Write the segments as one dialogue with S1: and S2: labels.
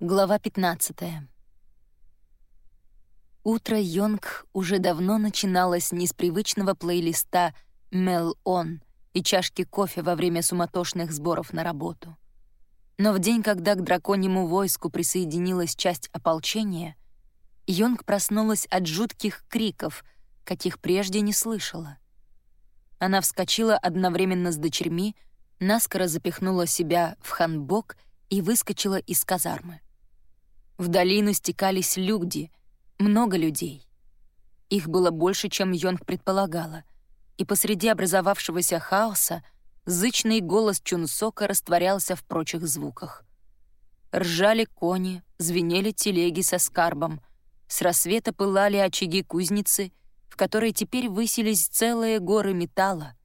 S1: Глава 15. Утро Йонг уже давно начиналось не с привычного плейлиста «Мел Он» и чашки кофе во время суматошных сборов на работу. Но в день, когда к драконьему войску присоединилась часть ополчения, Йонг проснулась от жутких криков, каких прежде не слышала. Она вскочила одновременно с дочерьми, наскоро запихнула себя в ханбок и выскочила из казармы. В долину стекались люди, много людей. Их было больше, чем Йонг предполагала, и посреди образовавшегося хаоса зычный голос Чунсока растворялся в прочих звуках. Ржали кони, звенели телеги со скарбом, с рассвета пылали очаги кузницы, в которой теперь высились целые горы металла.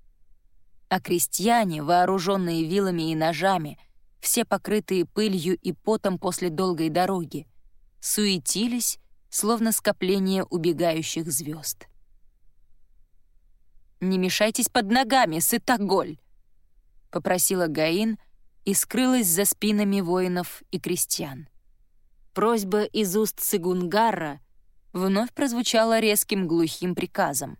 S1: А крестьяне, вооруженные вилами и ножами — все покрытые пылью и потом после долгой дороги, суетились, словно скопление убегающих звезд. «Не мешайтесь под ногами, сытоголь!» — попросила Гаин и скрылась за спинами воинов и крестьян. Просьба из уст Сыгунгара вновь прозвучала резким глухим приказом.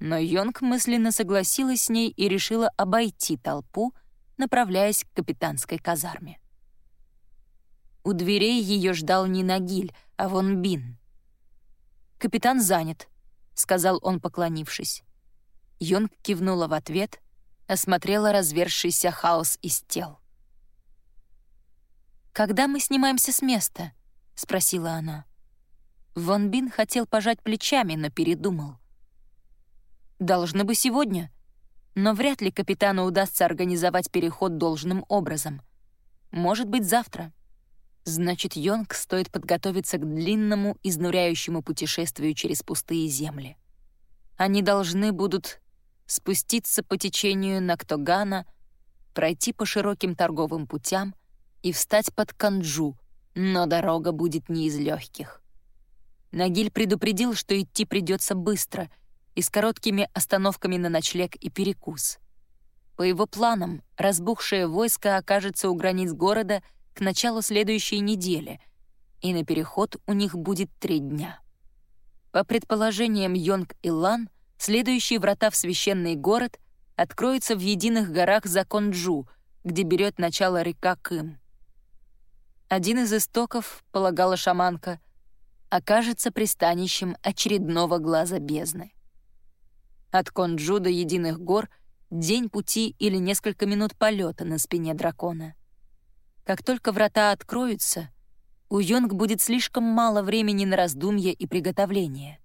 S1: Но Йонг мысленно согласилась с ней и решила обойти толпу, направляясь к капитанской казарме. У дверей ее ждал не Нагиль, а Вон Бин. «Капитан занят», — сказал он, поклонившись. Йонг кивнула в ответ, осмотрела развершийся хаос из тел. «Когда мы снимаемся с места?» — спросила она. Вон Бин хотел пожать плечами, но передумал. «Должно бы сегодня», но вряд ли капитану удастся организовать переход должным образом. Может быть, завтра. Значит, Йонг стоит подготовиться к длинному, изнуряющему путешествию через пустые земли. Они должны будут спуститься по течению Нактогана, пройти по широким торговым путям и встать под Канджу, но дорога будет не из легких. Нагиль предупредил, что идти придется быстро — и с короткими остановками на ночлег и перекус. По его планам, разбухшее войско окажется у границ города к началу следующей недели, и на переход у них будет три дня. По предположениям Йонг и Лан, следующие врата в священный город откроются в единых горах Законджу, где берет начало река Кым. Один из истоков, полагала шаманка, окажется пристанищем очередного глаза бездны. От Конджу до Единых гор — день пути или несколько минут полета на спине дракона. Как только врата откроются, у Йонг будет слишком мало времени на раздумья и приготовление.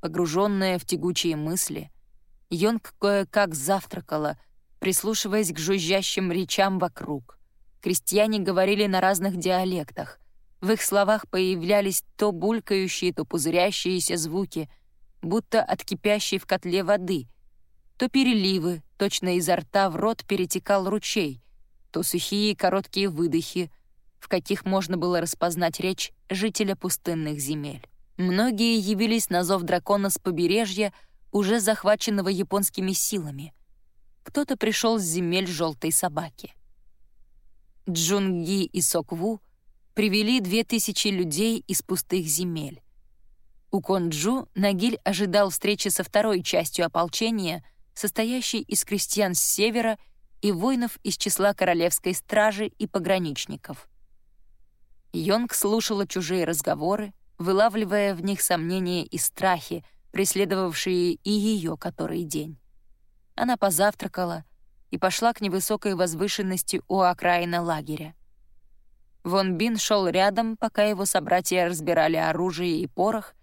S1: Погруженная в тягучие мысли, Йонг кое-как завтракала, прислушиваясь к жужжащим речам вокруг. Крестьяне говорили на разных диалектах. В их словах появлялись то булькающие, то пузырящиеся звуки — будто от кипящей в котле воды. То переливы, точно изо рта в рот перетекал ручей, то сухие короткие выдохи, в каких можно было распознать речь жителя пустынных земель. Многие явились на зов дракона с побережья, уже захваченного японскими силами. Кто-то пришел с земель желтой собаки. Джунги и Сокву привели две тысячи людей из пустых земель. У Конджу Нагиль ожидал встречи со второй частью ополчения, состоящей из крестьян с севера и воинов из числа королевской стражи и пограничников. Йонг слушала чужие разговоры, вылавливая в них сомнения и страхи, преследовавшие и ее который день. Она позавтракала и пошла к невысокой возвышенности у окраина лагеря. Вон Бин шел рядом, пока его собратья разбирали оружие и порох,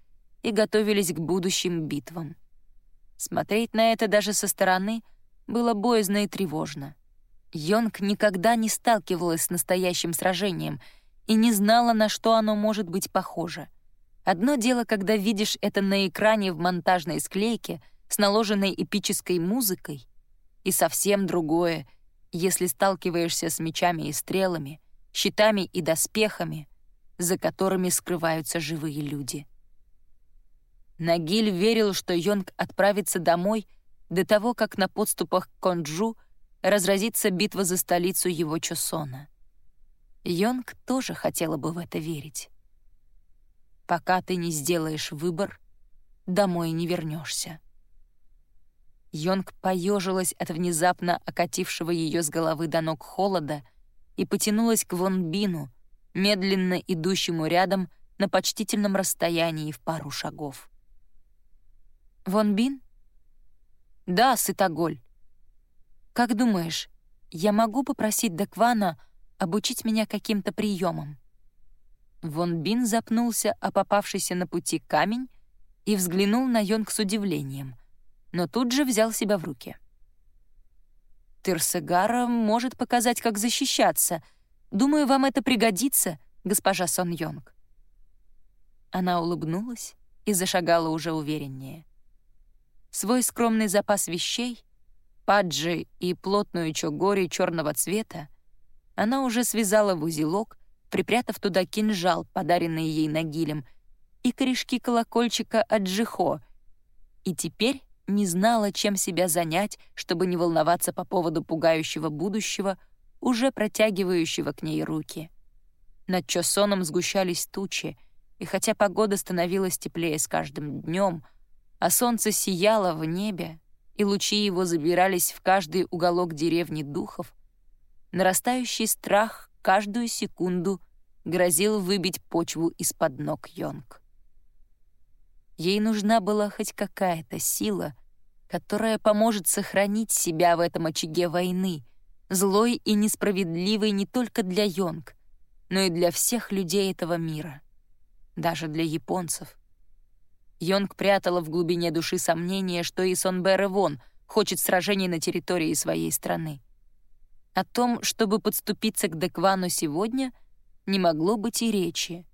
S1: и готовились к будущим битвам. Смотреть на это даже со стороны было боязно и тревожно. Йонг никогда не сталкивалась с настоящим сражением и не знала, на что оно может быть похоже. Одно дело, когда видишь это на экране в монтажной склейке с наложенной эпической музыкой, и совсем другое, если сталкиваешься с мечами и стрелами, щитами и доспехами, за которыми скрываются живые люди. Нагиль верил, что Йонг отправится домой до того, как на подступах к Конджу разразится битва за столицу его Чосона. Йонг тоже хотела бы в это верить. Пока ты не сделаешь выбор, домой не вернешься. Йонг поежилась от внезапно окатившего ее с головы до ног холода и потянулась к Вон Бину, медленно идущему рядом на почтительном расстоянии в пару шагов. «Вон Бин?» «Да, Сытоголь. Как думаешь, я могу попросить Деквана обучить меня каким-то приемам?» Вон Бин запнулся о попавшийся на пути камень и взглянул на Йонг с удивлением, но тут же взял себя в руки. «Тырсегара может показать, как защищаться. Думаю, вам это пригодится, госпожа Сон Йонг». Она улыбнулась и зашагала уже увереннее. Свой скромный запас вещей, паджи и плотную чогори черного цвета она уже связала в узелок, припрятав туда кинжал, подаренный ей Нагилем, и корешки колокольчика от и теперь не знала, чем себя занять, чтобы не волноваться по поводу пугающего будущего, уже протягивающего к ней руки. Над Чосоном сгущались тучи, и хотя погода становилась теплее с каждым днем, а солнце сияло в небе, и лучи его забирались в каждый уголок деревни духов, нарастающий страх каждую секунду грозил выбить почву из-под ног Йонг. Ей нужна была хоть какая-то сила, которая поможет сохранить себя в этом очаге войны, злой и несправедливой не только для Йонг, но и для всех людей этого мира даже для японцев. Йонг прятала в глубине души сомнение, что и Сонбер Вон хочет сражений на территории своей страны. О том, чтобы подступиться к Деквану сегодня, не могло быть и речи.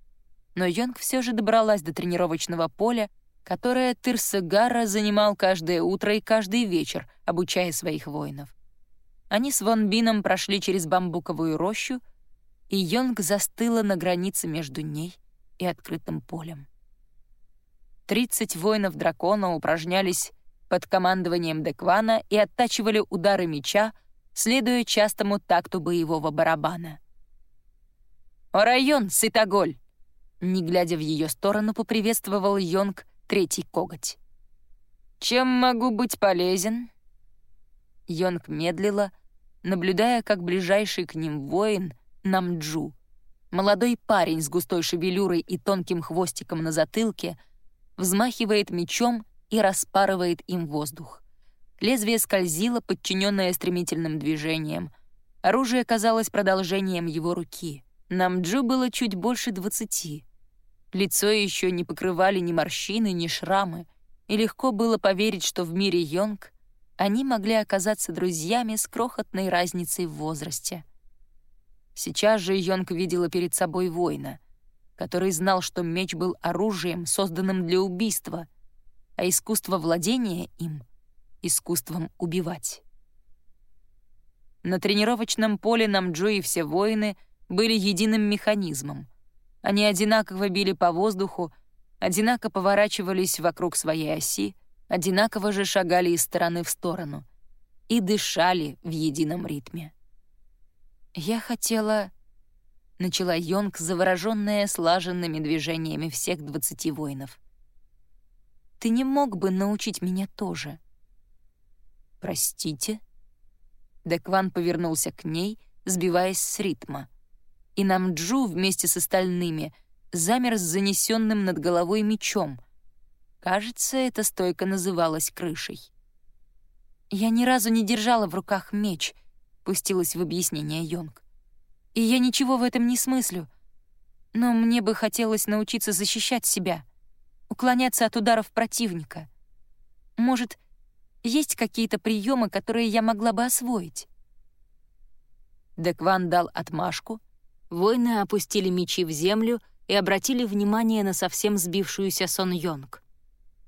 S1: Но Йонг все же добралась до тренировочного поля, которое Тырсагара занимал каждое утро и каждый вечер, обучая своих воинов. Они с Вон Бином прошли через бамбуковую рощу, и Йонг застыла на границе между ней и открытым полем. Тридцать воинов дракона упражнялись под командованием Деквана и оттачивали удары меча, следуя частому такту боевого барабана. «О район, Сытоголь!» Не глядя в ее сторону, поприветствовал Йонг третий коготь. «Чем могу быть полезен?» Йонг медлила, наблюдая, как ближайший к ним воин, Намджу, Молодой парень с густой шевелюрой и тонким хвостиком на затылке взмахивает мечом и распарывает им воздух. Лезвие скользило, подчиненное стремительным движением. Оружие казалось продолжением его руки. Намджу было чуть больше двадцати. Лицо еще не покрывали ни морщины, ни шрамы, и легко было поверить, что в мире Йонг они могли оказаться друзьями с крохотной разницей в возрасте — Сейчас же Йонг видела перед собой воина, который знал, что меч был оружием, созданным для убийства, а искусство владения им — искусством убивать. На тренировочном поле Намджо и все воины были единым механизмом. Они одинаково били по воздуху, одинаково поворачивались вокруг своей оси, одинаково же шагали из стороны в сторону и дышали в едином ритме. «Я хотела...» — начала Йонг, завороженная слаженными движениями всех двадцати воинов. «Ты не мог бы научить меня тоже?» «Простите?» Декван повернулся к ней, сбиваясь с ритма. И Намджу вместе с остальными замер с занесенным над головой мечом. Кажется, эта стойка называлась крышей. «Я ни разу не держала в руках меч», — пустилась в объяснение Йонг. «И я ничего в этом не смыслю. Но мне бы хотелось научиться защищать себя, уклоняться от ударов противника. Может, есть какие-то приемы, которые я могла бы освоить?» Декван дал отмашку, воины опустили мечи в землю и обратили внимание на совсем сбившуюся Сон Йонг.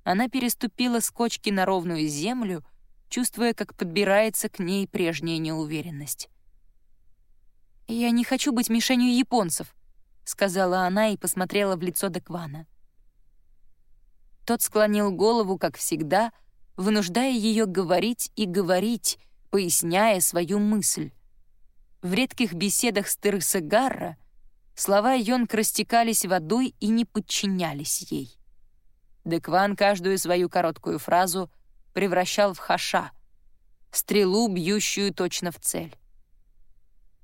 S1: Она переступила с кочки на ровную землю — чувствуя, как подбирается к ней прежняя неуверенность. «Я не хочу быть мишенью японцев», — сказала она и посмотрела в лицо Деквана. Тот склонил голову, как всегда, вынуждая ее говорить и говорить, поясняя свою мысль. В редких беседах с Терсегарра Слова Йонг растекались водой и не подчинялись ей. Декван каждую свою короткую фразу превращал в хаша, стрелу, бьющую точно в цель.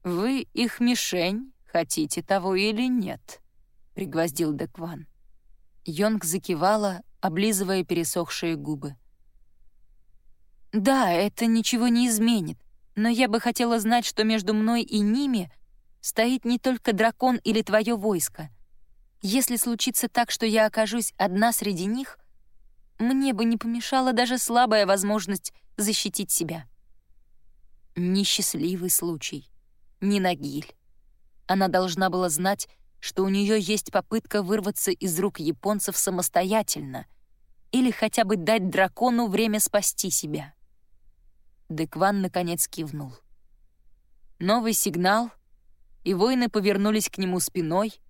S1: «Вы их мишень, хотите того или нет?» — пригвоздил Декван. Йонг закивала, облизывая пересохшие губы. «Да, это ничего не изменит, но я бы хотела знать, что между мной и ними стоит не только дракон или твое войско. Если случится так, что я окажусь одна среди них, мне бы не помешала даже слабая возможность защитить себя. Несчастливый случай. Не Нагиль. Она должна была знать, что у нее есть попытка вырваться из рук японцев самостоятельно или хотя бы дать дракону время спасти себя. Декван наконец кивнул. Новый сигнал, и воины повернулись к нему спиной,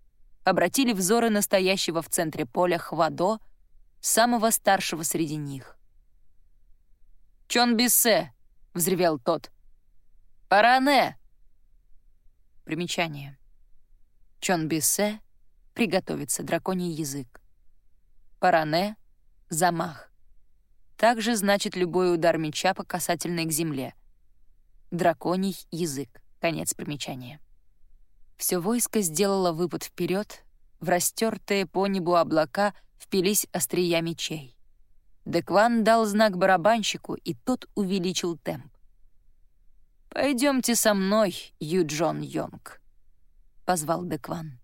S1: обратили взоры настоящего в центре поля Хвадо, самого старшего среди них. «Чон Биссе!» — взревел тот. «Паране!» Примечание. Чон Биссе — приготовиться, драконий язык. Паране — замах. Также значит любой удар меча по касательной к земле. Драконий язык. Конец примечания. Все войско сделало выпад вперед, в растертые по небу облака впились острия мечей. Декван дал знак барабанщику, и тот увеличил темп. «Пойдемте со мной, Юджон Йонг» позвал Декван.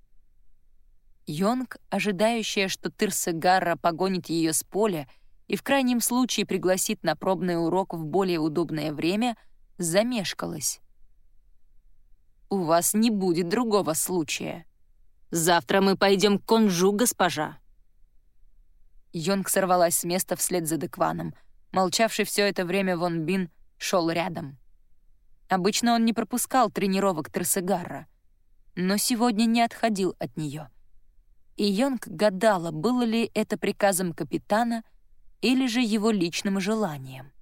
S1: Йонг, ожидающая, что Тырса Гарра погонит ее с поля и в крайнем случае пригласит на пробный урок в более удобное время, замешкалась. «У вас не будет другого случая. Завтра мы пойдем к конжу, госпожа». Йонг сорвалась с места вслед за Декваном. Молчавший все это время Вон Бин шел рядом. Обычно он не пропускал тренировок Гарра но сегодня не отходил от нее. И Йонг гадала, было ли это приказом капитана или же его личным желанием.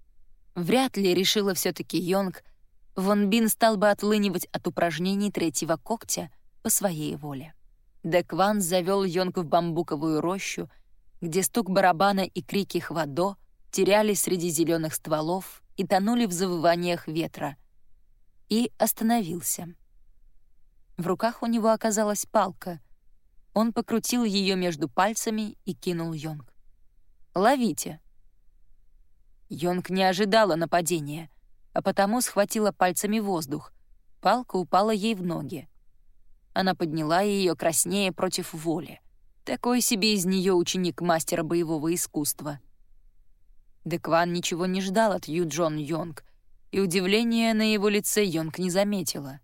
S1: Вряд ли, решила все таки Йонг, Вон Бин стал бы отлынивать от упражнений третьего когтя по своей воле. Декван завел Йонг в бамбуковую рощу, где стук барабана и крики хвадо терялись среди зеленых стволов и тонули в завываниях ветра. И остановился. В руках у него оказалась палка. Он покрутил ее между пальцами и кинул Йонг. «Ловите!» Йонг не ожидала нападения, а потому схватила пальцами воздух. Палка упала ей в ноги. Она подняла ее краснее против воли. Такой себе из нее ученик мастера боевого искусства. Декван ничего не ждал от Ю Джон Йонг, и удивления на его лице Йонг не заметила.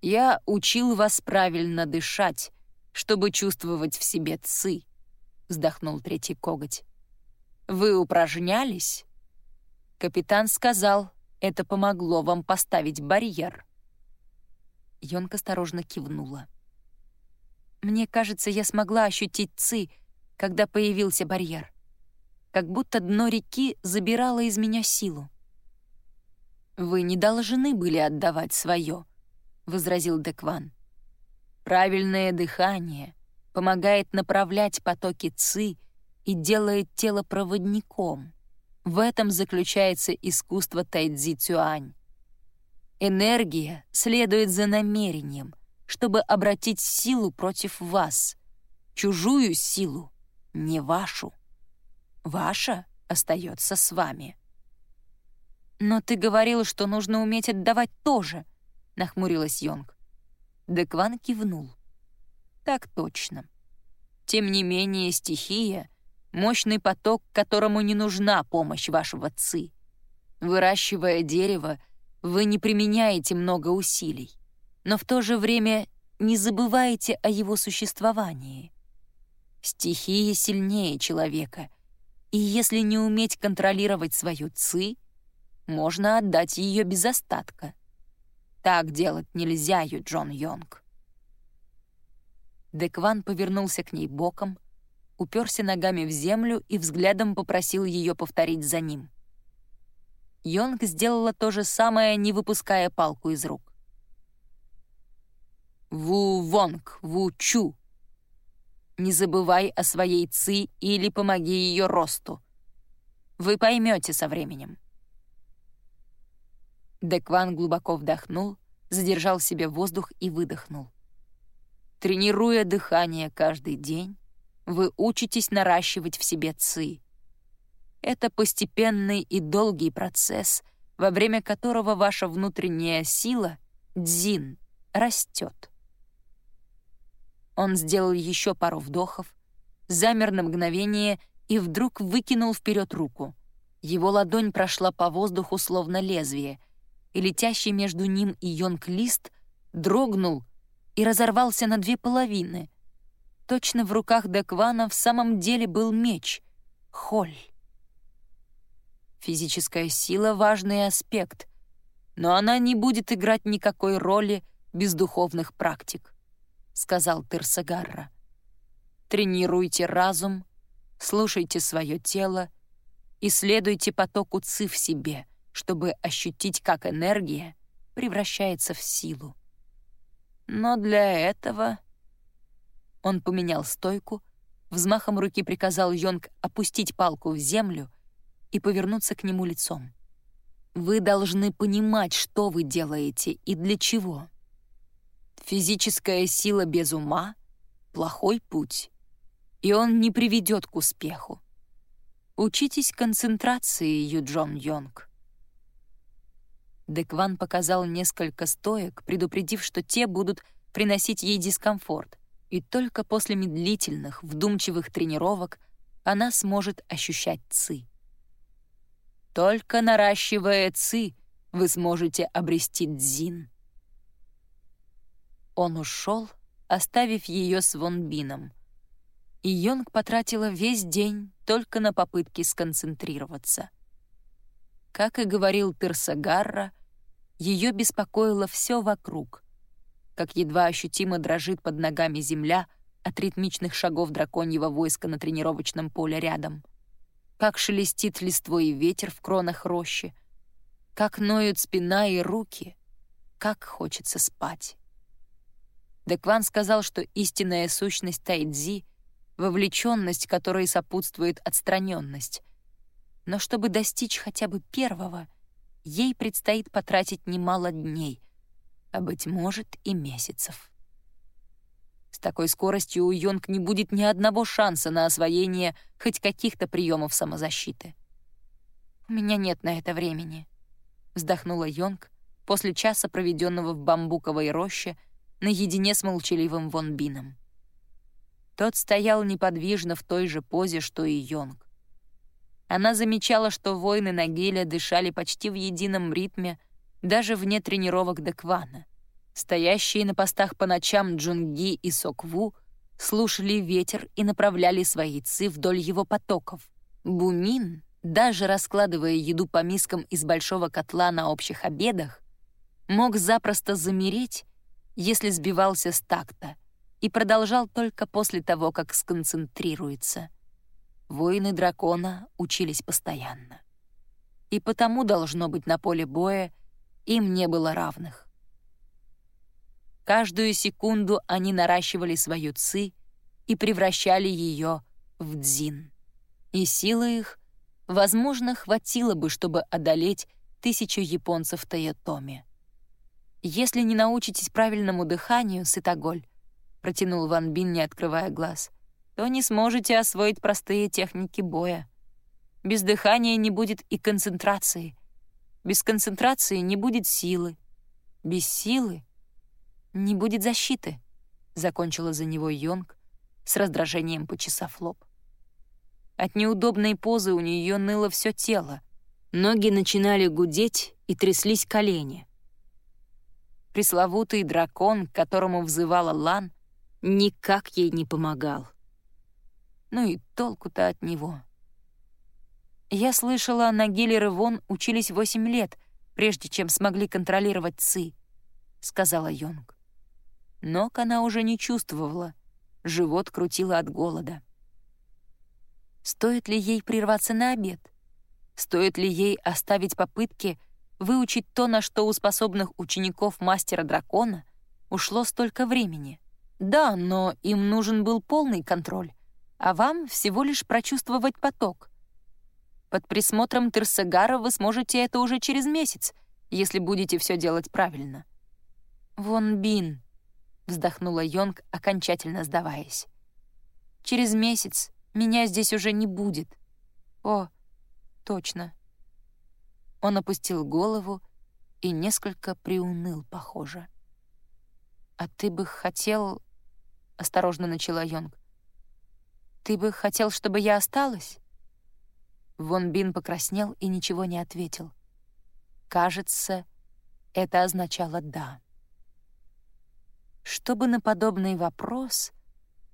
S1: Я учил вас правильно дышать, чтобы чувствовать в себе ци», — вздохнул третий коготь. «Вы упражнялись?» Капитан сказал, это помогло вам поставить барьер. Йонка осторожно кивнула. «Мне кажется, я смогла ощутить ци, когда появился барьер. Как будто дно реки забирало из меня силу. Вы не должны были отдавать свое возразил Декван. Правильное дыхание помогает направлять потоки ци и делает тело проводником. В этом заключается искусство тайцзи цюань. Энергия следует за намерением, чтобы обратить силу против вас, чужую силу, не вашу. Ваша остается с вами. Но ты говорил, что нужно уметь отдавать тоже — нахмурилась Йонг. Декван кивнул. Так точно. Тем не менее, стихия — мощный поток, которому не нужна помощь вашего ци. Выращивая дерево, вы не применяете много усилий, но в то же время не забываете о его существовании. Стихия сильнее человека, и если не уметь контролировать свою ци, можно отдать ее без остатка. Так делать нельзя, Юджон Йонг. Декван повернулся к ней боком, уперся ногами в землю и взглядом попросил ее повторить за ним. Йонг сделала то же самое, не выпуская палку из рук. Вонг Вучу. Не забывай о своей ци или помоги ее росту. Вы поймете со временем. Декван глубоко вдохнул, задержал себе воздух и выдохнул. Тренируя дыхание каждый день, вы учитесь наращивать в себе ци. Это постепенный и долгий процесс, во время которого ваша внутренняя сила, дзин, растет. Он сделал еще пару вдохов, замер на мгновение и вдруг выкинул вперед руку. Его ладонь прошла по воздуху словно лезвие, и летящий между ним и Йонг-лист дрогнул и разорвался на две половины. Точно в руках Деквана в самом деле был меч — Холь. Физическая сила — важный аспект, но она не будет играть никакой роли без духовных практик сказал Терсагарра. Тренируйте разум, слушайте свое тело, исследуйте потоку ци в себе, чтобы ощутить, как энергия превращается в силу. Но для этого... Он поменял стойку, взмахом руки приказал Йонг опустить палку в землю и повернуться к нему лицом. «Вы должны понимать, что вы делаете и для чего. Физическая сила без ума — плохой путь, и он не приведет к успеху. Учитесь концентрации, Юджон Йонг. Декван показал несколько стоек, предупредив, что те будут приносить ей дискомфорт, и только после медлительных, вдумчивых тренировок она сможет ощущать ци. Только наращивая ци, вы сможете обрести дзин. Он ушел, оставив ее с Вонбином. И Йонг потратила весь день только на попытки сконцентрироваться. Как и говорил Тырсагарра, ее беспокоило все вокруг, как едва ощутимо дрожит под ногами земля от ритмичных шагов драконьего войска на тренировочном поле рядом, как шелестит листвой ветер в кронах рощи, как ноют спина и руки, как хочется спать. Декван сказал, что истинная сущность Тайдзи — вовлеченность, которой сопутствует отстраненность. Но чтобы достичь хотя бы первого, ей предстоит потратить немало дней, а, быть может, и месяцев. С такой скоростью у Йонг не будет ни одного шанса на освоение хоть каких-то приемов самозащиты. «У меня нет на это времени», — вздохнула Йонг после часа, проведенного в бамбуковой роще — наедине с молчаливым Вон Бином. Тот стоял неподвижно в той же позе, что и Йонг. Она замечала, что воины Нагиля дышали почти в едином ритме, даже вне тренировок Деквана. Стоящие на постах по ночам Джунги и Сокву слушали ветер и направляли свои ци вдоль его потоков. Бумин, даже раскладывая еду по мискам из большого котла на общих обедах, мог запросто замереть если сбивался с такта, и продолжал только после того, как сконцентрируется. Воины дракона учились постоянно. И потому, должно быть, на поле боя им не было равных. Каждую секунду они наращивали свою ци и превращали ее в дзин. И силы их, возможно, хватило бы, чтобы одолеть тысячу японцев в Тойотоме. «Если не научитесь правильному дыханию, Сытоголь», — протянул Ван Бин, не открывая глаз, «то не сможете освоить простые техники боя. Без дыхания не будет и концентрации. Без концентрации не будет силы. Без силы не будет защиты», — закончила за него Йонг, с раздражением почесав лоб. От неудобной позы у нее ныло все тело. Ноги начинали гудеть и тряслись колени пресловутый дракон, к которому взывала Лан, никак ей не помогал. Ну и толку-то от него. Я слышала, на Геллер Вон учились восемь лет, прежде чем смогли контролировать Ци, — сказала Йонг. Ног она уже не чувствовала, живот крутило от голода. Стоит ли ей прерваться на обед? Стоит ли ей оставить попытки выучить то, на что у способных учеников мастера дракона ушло столько времени. Да, но им нужен был полный контроль, а вам всего лишь прочувствовать поток. Под присмотром Терсагара вы сможете это уже через месяц, если будете все делать правильно. «Вон Бин», — вздохнула Йонг, окончательно сдаваясь. «Через месяц меня здесь уже не будет. О, точно». Он опустил голову и несколько приуныл, похоже. «А ты бы хотел...» — осторожно начала Йонг. «Ты бы хотел, чтобы я осталась?» Вон Бин покраснел и ничего не ответил. Кажется, это означало «да». Чтобы на подобный вопрос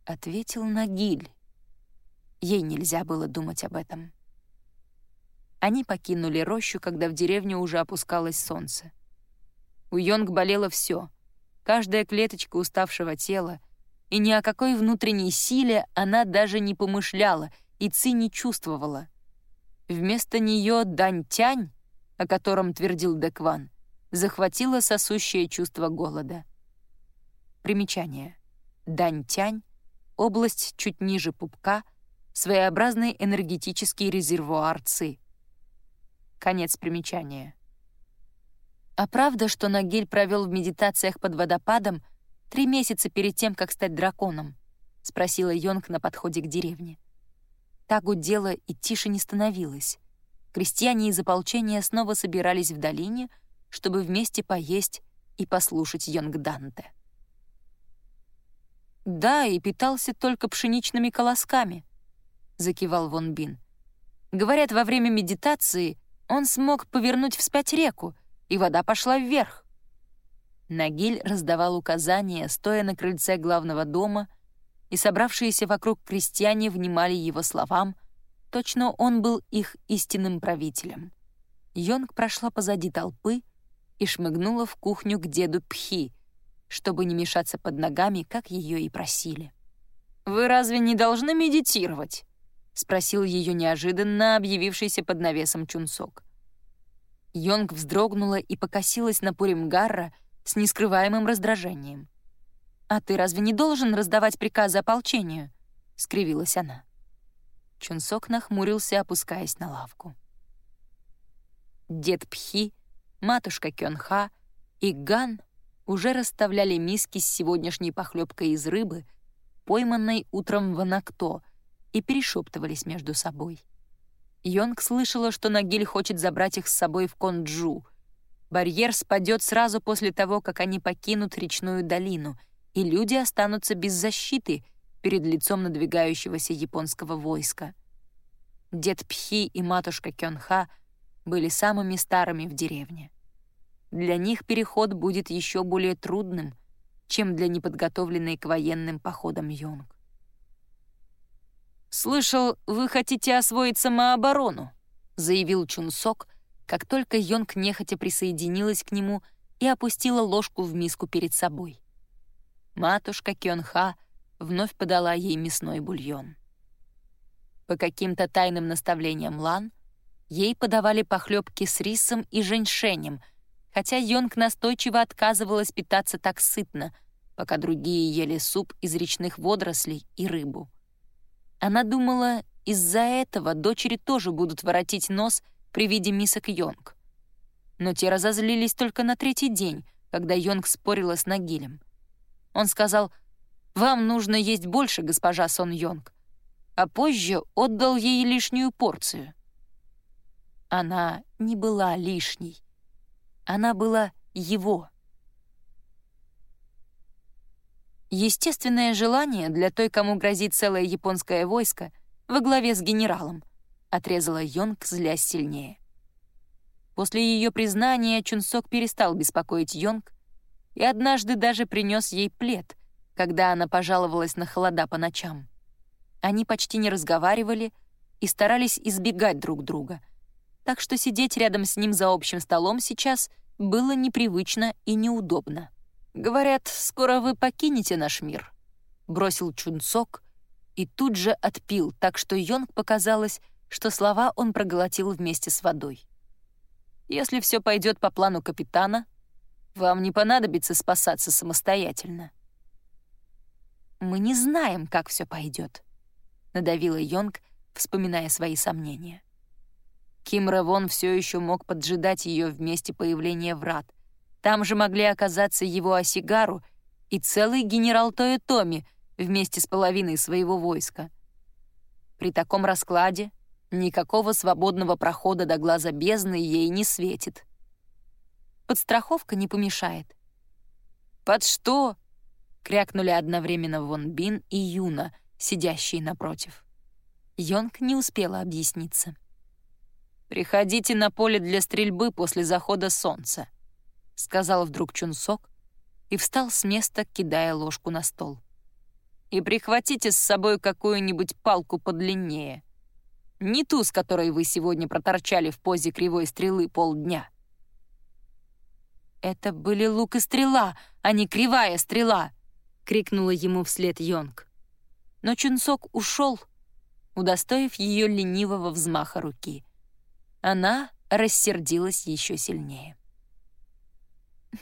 S1: ответил Нагиль. Ей нельзя было думать об этом. Они покинули рощу, когда в деревню уже опускалось солнце. У Йонг болело все, каждая клеточка уставшего тела, и ни о какой внутренней силе она даже не помышляла и Ци не чувствовала — Вместо нее Дань-Тянь, о котором твердил Декван, захватило сосущее чувство голода. Примечание. Дань-Тянь — область чуть ниже пупка, своеобразный энергетический резервуар ЦИ. Конец примечания. А правда, что Нагиль провел в медитациях под водопадом три месяца перед тем, как стать драконом? — спросила Йонг на подходе к деревне. Так гудело и тише не становилось. Крестьяне из ополчения снова собирались в долине, чтобы вместе поесть и послушать Йонгданте. «Да, и питался только пшеничными колосками», — закивал Вон Бин. «Говорят, во время медитации он смог повернуть вспять реку, и вода пошла вверх». Нагиль раздавал указания, стоя на крыльце главного дома — и собравшиеся вокруг крестьяне внимали его словам, точно он был их истинным правителем. Йонг прошла позади толпы и шмыгнула в кухню к деду Пхи, чтобы не мешаться под ногами, как ее и просили. «Вы разве не должны медитировать?» — спросил ее неожиданно объявившийся под навесом Чунсок. Йонг вздрогнула и покосилась на Пуримгарра с нескрываемым раздражением. «А ты разве не должен раздавать приказы ополчению?» — скривилась она. Чунсок нахмурился, опускаясь на лавку. Дед Пхи, матушка Кёнха и Ган уже расставляли миски с сегодняшней похлебкой из рыбы, пойманной утром в Анакто, и перешептывались между собой. Йонг слышала, что Нагиль хочет забрать их с собой в Конджу. Барьер спадет сразу после того, как они покинут речную долину — и люди останутся без защиты перед лицом надвигающегося японского войска. Дед Пхи и матушка Кёнха были самыми старыми в деревне. Для них переход будет еще более трудным, чем для неподготовленной к военным походам Йонг. «Слышал, вы хотите освоить самооборону», — заявил Чунсок, как только Йонг нехотя присоединилась к нему и опустила ложку в миску перед собой матушка Кёнха вновь подала ей мясной бульон. По каким-то тайным наставлениям Лан ей подавали похлебки с рисом и женьшенем, хотя Йонг настойчиво отказывалась питаться так сытно, пока другие ели суп из речных водорослей и рыбу. Она думала, из-за этого дочери тоже будут воротить нос при виде мисок Йонг. Но те разозлились только на третий день, когда Йонг спорила с Нагилем. Он сказал, «Вам нужно есть больше, госпожа Сон Йонг», а позже отдал ей лишнюю порцию. Она не была лишней. Она была его. Естественное желание для той, кому грозит целое японское войско, во главе с генералом, отрезала Йонг, злясь сильнее. После ее признания Чунсок перестал беспокоить Йонг и однажды даже принес ей плед, когда она пожаловалась на холода по ночам. Они почти не разговаривали и старались избегать друг друга, так что сидеть рядом с ним за общим столом сейчас было непривычно и неудобно. «Говорят, скоро вы покинете наш мир», — бросил Чунцок и тут же отпил, так что Йонг показалось, что слова он проглотил вместе с водой. «Если все пойдет по плану капитана, вам не понадобится спасаться самостоятельно». мы не знаем, как все пойдет, надавила Йонг, вспоминая свои сомнения. Ким Равон все еще мог поджидать ее в появления врат. Там же могли оказаться его Осигару и целый генерал Тоэтоми вместе с половиной своего войска. При таком раскладе никакого свободного прохода до глаза бездны ей не светит. Подстраховка не помешает. «Под что?» — крякнули одновременно Вон Бин и Юна, сидящие напротив. Йонг не успела объясниться. «Приходите на поле для стрельбы после захода солнца», — сказал вдруг Чунсок и встал с места, кидая ложку на стол. «И прихватите с собой какую-нибудь палку подлиннее. Не ту, с которой вы сегодня проторчали в позе кривой стрелы полдня». «Это были лук и стрела, а не кривая стрела!» — крикнула ему вслед Йонг. Но Чунсок ушел, удостоив ее ленивого взмаха руки. Она рассердилась еще сильнее.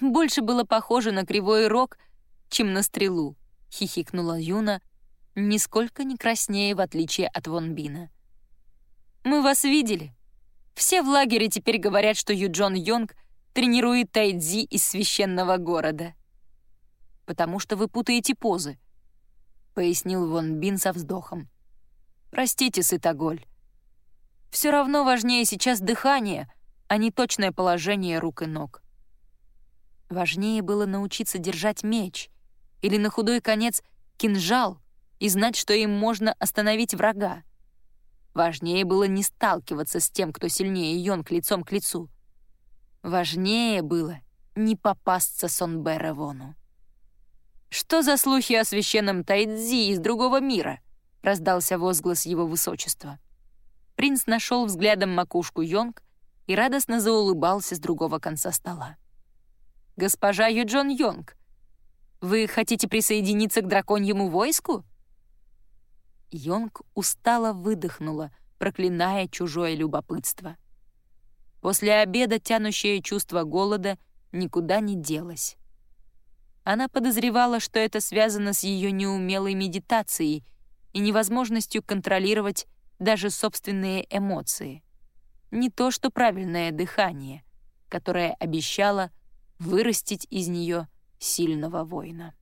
S1: «Больше было похоже на кривой рог, чем на стрелу», — хихикнула Юна, нисколько не краснее, в отличие от Вонбина. «Мы вас видели. Все в лагере теперь говорят, что Юджон Йонг тренирует тайдзи из священного города. «Потому что вы путаете позы», — пояснил Вон Бин со вздохом. «Простите, Сытоголь. Все равно важнее сейчас дыхание, а не точное положение рук и ног. Важнее было научиться держать меч или на худой конец кинжал и знать, что им можно остановить врага. Важнее было не сталкиваться с тем, кто сильнее Йонг лицом к лицу — Важнее было не попасться Сонбе вону. «Что за слухи о священном Тайдзи из другого мира?» — раздался возглас его высочества. Принц нашел взглядом макушку Йонг и радостно заулыбался с другого конца стола. «Госпожа Юджон Йонг, вы хотите присоединиться к драконьему войску?» Йонг устало выдохнула, проклиная чужое любопытство. После обеда тянущее чувство голода никуда не делось. Она подозревала, что это связано с ее неумелой медитацией и невозможностью контролировать даже собственные эмоции. Не то что правильное дыхание, которое обещало вырастить из нее сильного воина.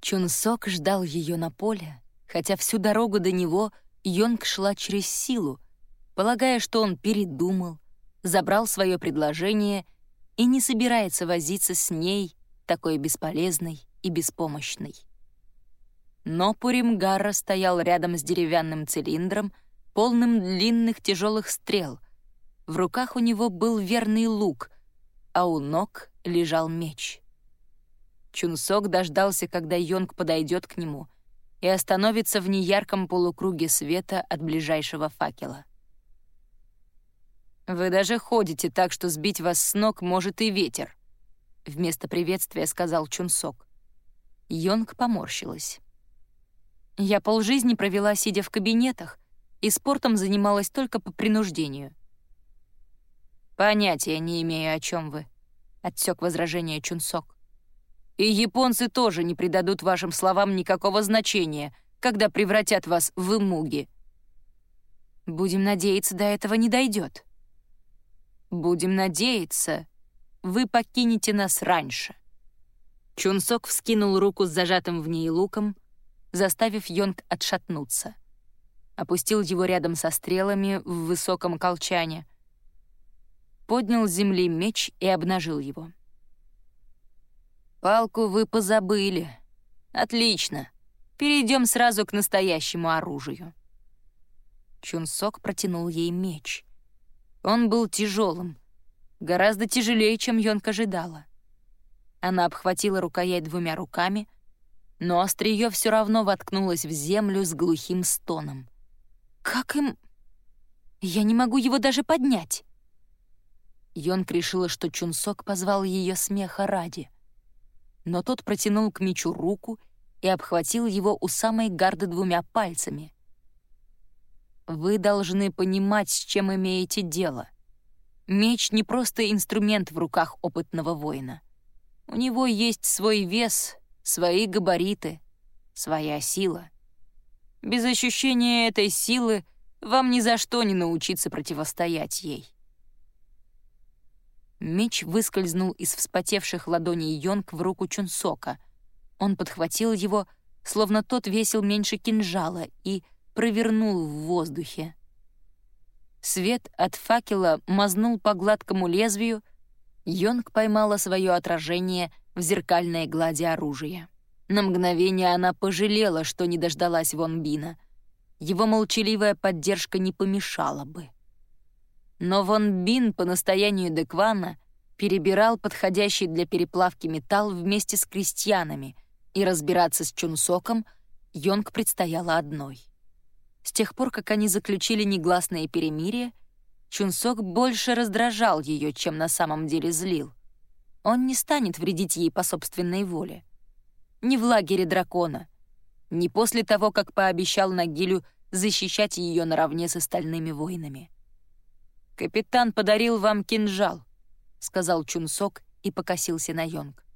S1: Чунсок ждал ее на поле, хотя всю дорогу до него Йонг шла через силу, полагая, что он передумал, забрал свое предложение и не собирается возиться с ней, такой бесполезной и беспомощной. Но Пуримгарра стоял рядом с деревянным цилиндром, полным длинных тяжелых стрел. В руках у него был верный лук, а у ног лежал меч. Чунсок дождался, когда Йонг подойдет к нему и остановится в неярком полукруге света от ближайшего факела. «Вы даже ходите так, что сбить вас с ног может и ветер», — вместо приветствия сказал Чунсок. Йонг поморщилась. «Я полжизни провела, сидя в кабинетах, и спортом занималась только по принуждению». «Понятия не имею, о чем вы», — отсек возражение Чунсок. «И японцы тоже не придадут вашим словам никакого значения, когда превратят вас в имуги». «Будем надеяться, до этого не дойдет», Будем надеяться, вы покинете нас раньше». Чунсок вскинул руку с зажатым в ней луком, заставив Йонг отшатнуться. Опустил его рядом со стрелами в высоком колчане, поднял с земли меч и обнажил его. «Палку вы позабыли. Отлично. Перейдем сразу к настоящему оружию». Чунсок протянул ей меч — он был тяжелым, гораздо тяжелее, чем Йонка ожидала. Она обхватила рукоять двумя руками, но острие все равно воткнулось в землю с глухим стоном. «Как им...» «Я не могу его даже поднять!» Йонг решила, что Чунсок позвал ее смеха ради. Но тот протянул к мечу руку и обхватил его у самой гарды двумя пальцами — вы должны понимать, с чем имеете дело. Меч — не просто инструмент в руках опытного воина. У него есть свой вес, свои габариты, своя сила. Без ощущения этой силы вам ни за что не научиться противостоять ей. Меч выскользнул из вспотевших ладоней Йонг в руку Чунсока. Он подхватил его, словно тот весил меньше кинжала, и провернул в воздухе. Свет от факела мазнул по гладкому лезвию, Йонг поймала свое отражение в зеркальной глади оружия. На мгновение она пожалела, что не дождалась Вон Бина. Его молчаливая поддержка не помешала бы. Но Вон Бин по настоянию Деквана перебирал подходящий для переплавки металл вместе с крестьянами, и разбираться с Чунсоком Йонг предстояло одной. С тех пор, как они заключили негласное перемирие, Чунсок больше раздражал ее, чем на самом деле злил. Он не станет вредить ей по собственной воле. Не в лагере дракона, не после того, как пообещал Нагилю защищать ее наравне с остальными воинами. «Капитан подарил вам кинжал», — сказал Чунсок и покосился на Йонг.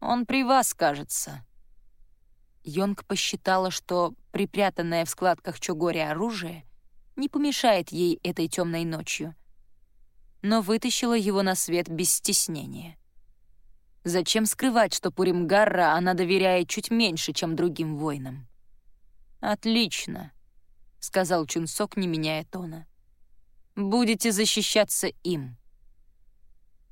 S1: «Он при вас, кажется». Йонг посчитала, что припрятанное в складках Чугори оружие не помешает ей этой темной ночью, но вытащила его на свет без стеснения. Зачем скрывать, что Пуримгарра она доверяет чуть меньше, чем другим воинам? «Отлично», — сказал Чунсок, не меняя тона будете защищаться им».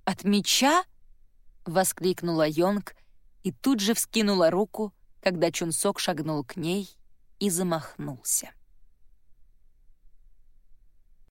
S1: «От меча?» — воскликнула Йонг и тут же вскинула руку, когда Чунсок шагнул к ней и замахнулся.